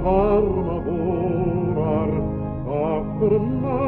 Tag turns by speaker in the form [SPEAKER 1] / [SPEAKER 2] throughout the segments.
[SPEAKER 1] varma vorar, a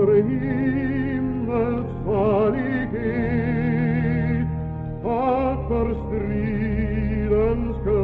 [SPEAKER 1] Vater stridens